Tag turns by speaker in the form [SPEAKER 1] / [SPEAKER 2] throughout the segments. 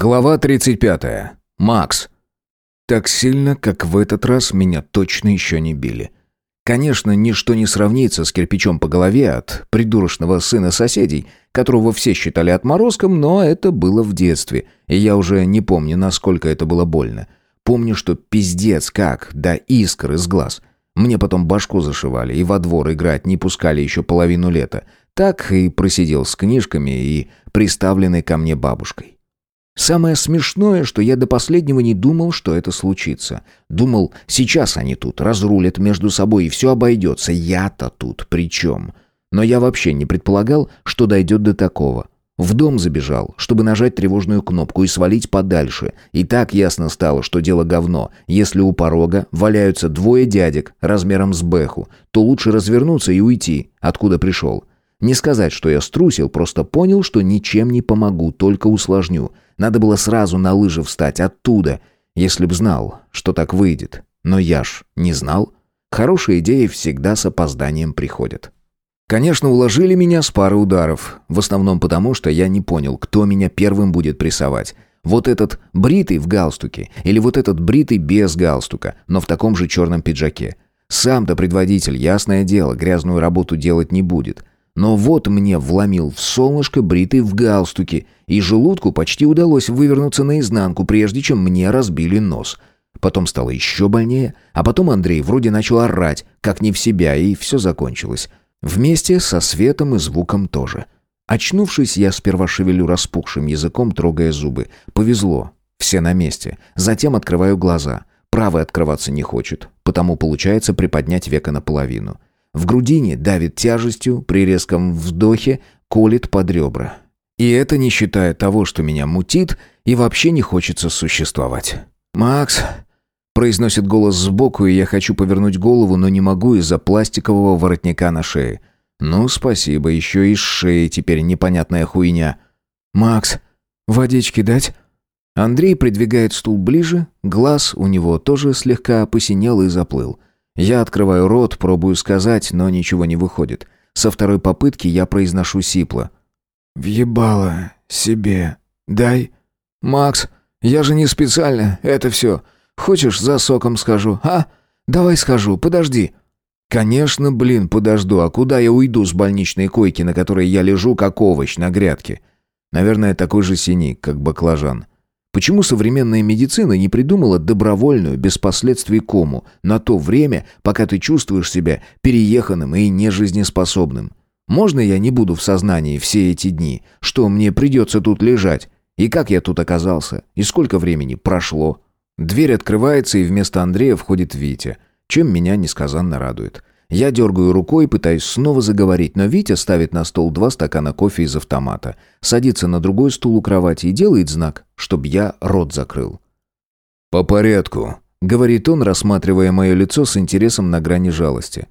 [SPEAKER 1] Глава 35. Макс. Так сильно, как в этот раз, меня точно еще не били. Конечно, ничто не сравнится с кирпичом по голове от придурочного сына соседей, которого все считали отморозком, но это было в детстве, и я уже не помню, насколько это было больно. Помню, что пиздец как, да искры из глаз. Мне потом башку зашивали и во двор играть не пускали еще половину лета. Так и просидел с книжками и приставленной ко мне бабушкой. Самое смешное, что я до последнего не думал, что это случится. Думал, сейчас они тут разрулят между собой и все обойдется. Я-то тут при чем? Но я вообще не предполагал, что дойдет до такого. В дом забежал, чтобы нажать тревожную кнопку и свалить подальше. И так ясно стало, что дело говно. Если у порога валяются двое дядек размером с бэху, то лучше развернуться и уйти, откуда пришел. Не сказать, что я струсил, просто понял, что ничем не помогу, только усложню. Надо было сразу на лыжи встать оттуда, если б знал, что так выйдет. Но я ж не знал. Хорошие идеи всегда с опозданием приходят. Конечно, уложили меня с пары ударов. В основном потому, что я не понял, кто меня первым будет прессовать. Вот этот бритый в галстуке или вот этот бритый без галстука, но в таком же черном пиджаке. Сам-то предводитель, ясное дело, грязную работу делать не будет. Но вот мне вломил в солнышко бритый в галстуке, и желудку почти удалось вывернуться наизнанку, прежде чем мне разбили нос. Потом стало еще больнее, а потом Андрей вроде начал орать, как не в себя, и все закончилось. Вместе со светом и звуком тоже. Очнувшись, я сперва шевелю распухшим языком, трогая зубы. Повезло, все на месте. Затем открываю глаза. Правый открываться не хочет, потому получается приподнять века наполовину. В грудине давит тяжестью, при резком вдохе колет под ребра. И это не считая того, что меня мутит и вообще не хочется существовать. «Макс!» Произносит голос сбоку, и я хочу повернуть голову, но не могу из-за пластикового воротника на шее. Ну, спасибо, еще и с шеи теперь непонятная хуйня. «Макс, водички дать?» Андрей придвигает стул ближе, глаз у него тоже слегка посинел и заплыл. Я открываю рот, пробую сказать, но ничего не выходит. Со второй попытки я произношу сипло. «Въебало себе. Дай». «Макс, я же не специально, это все. Хочешь, за соком схожу, а? Давай схожу, подожди». «Конечно, блин, подожду. А куда я уйду с больничной койки, на которой я лежу, как овощ на грядке? Наверное, такой же синий, как баклажан. Почему современная медицина не придумала добровольную, без последствий кому, на то время, пока ты чувствуешь себя перееханным и нежизнеспособным? Можно я не буду в сознании все эти дни? Что, мне придется тут лежать? И как я тут оказался? И сколько времени прошло? Дверь открывается, и вместо Андрея входит Витя, чем меня несказанно радует. Я дергаю рукой, пытаюсь снова заговорить, но Витя ставит на стол два стакана кофе из автомата, садится на другой стул у кровати и делает знак, чтобы я рот закрыл.
[SPEAKER 2] «По порядку», — говорит он, рассматривая мое лицо с интересом на грани жалости.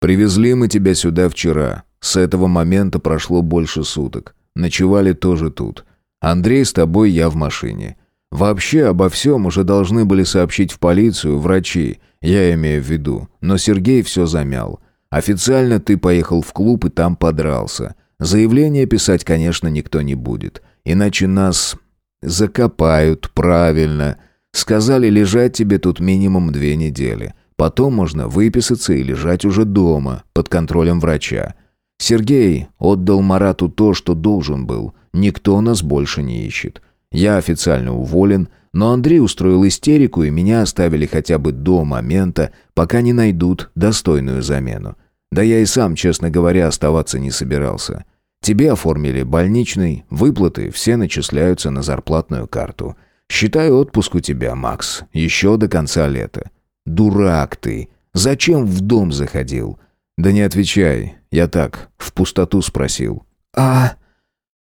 [SPEAKER 2] «Привезли мы тебя сюда вчера. С этого момента прошло больше суток. Ночевали тоже тут. Андрей с тобой, я в машине. Вообще обо всем уже должны были сообщить в полицию, врачи, я имею в виду. Но Сергей все замял. Официально ты поехал в клуб и там подрался. Заявление писать, конечно, никто не будет. Иначе нас закопают, правильно. Сказали лежать тебе тут минимум две недели. Потом можно выписаться и лежать уже дома, под контролем врача. Сергей отдал Марату то, что должен был. Никто нас больше не ищет. Я официально уволен, но Андрей устроил истерику, и меня оставили хотя бы до момента, пока не найдут достойную замену. Да я и сам, честно говоря, оставаться не собирался. Тебе оформили больничный, выплаты все начисляются на зарплатную карту. Считаю отпуск у тебя, Макс, еще до конца лета. Дурак ты! Зачем в дом заходил? Да не отвечай, я так, в пустоту спросил.
[SPEAKER 1] А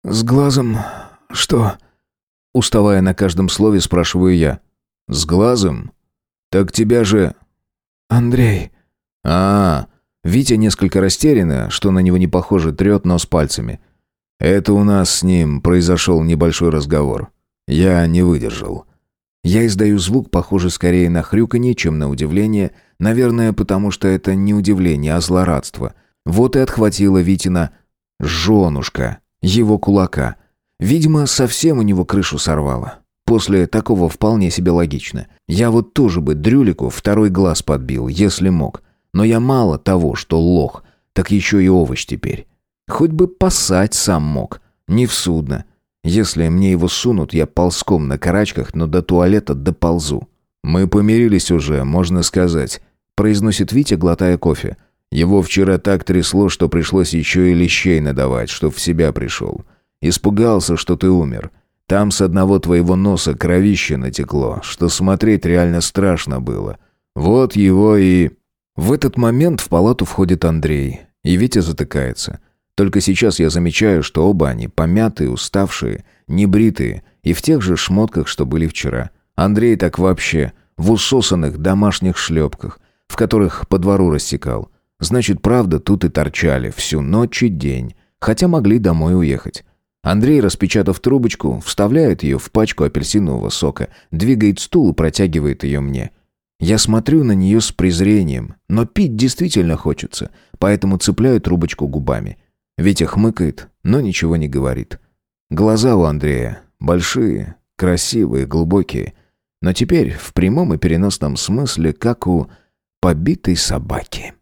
[SPEAKER 1] с глазом что? Уставая на каждом слове, спрашиваю я.
[SPEAKER 2] «С глазом? Так тебя же...»
[SPEAKER 1] «Андрей...»
[SPEAKER 2] а, -а, Витя несколько растерянно, что на него не похоже, трет нос пальцами. «Это у нас с ним произошел небольшой разговор. Я не выдержал».
[SPEAKER 1] Я издаю звук, похожий скорее на хрюканье, чем на удивление. Наверное, потому что это не удивление, а злорадство. Вот и отхватила Витина «женушка», его кулака. Видимо, совсем у него крышу сорвало. После такого вполне себе логично. Я вот тоже бы Дрюлику второй глаз подбил, если мог. Но я мало того, что лох, так еще и овощ теперь. Хоть бы пасать сам мог. Не в судно. Если мне его сунут, я ползком на карачках, но до туалета доползу. «Мы помирились уже, можно сказать», — произносит Витя, глотая кофе. «Его вчера так трясло, что пришлось еще и лещей надавать, чтоб в себя пришел. Испугался, что ты умер. Там с одного твоего носа кровище натекло, что смотреть реально страшно было. Вот его и...» В этот момент в палату входит Андрей, и Витя затыкается. Только сейчас я замечаю, что оба они помятые, уставшие, небритые и в тех же шмотках, что были вчера. Андрей так вообще в усосанных домашних шлепках, в которых по двору рассекал. Значит, правда, тут и торчали всю ночь и день, хотя могли домой уехать. Андрей, распечатав трубочку, вставляет ее в пачку апельсинового сока, двигает стул и протягивает ее мне. Я смотрю на нее с презрением, но пить действительно хочется, поэтому цепляю трубочку губами. Витя хмыкает, но ничего не говорит. Глаза у Андрея большие, красивые, глубокие, но теперь в прямом и переносном смысле, как у побитой собаки.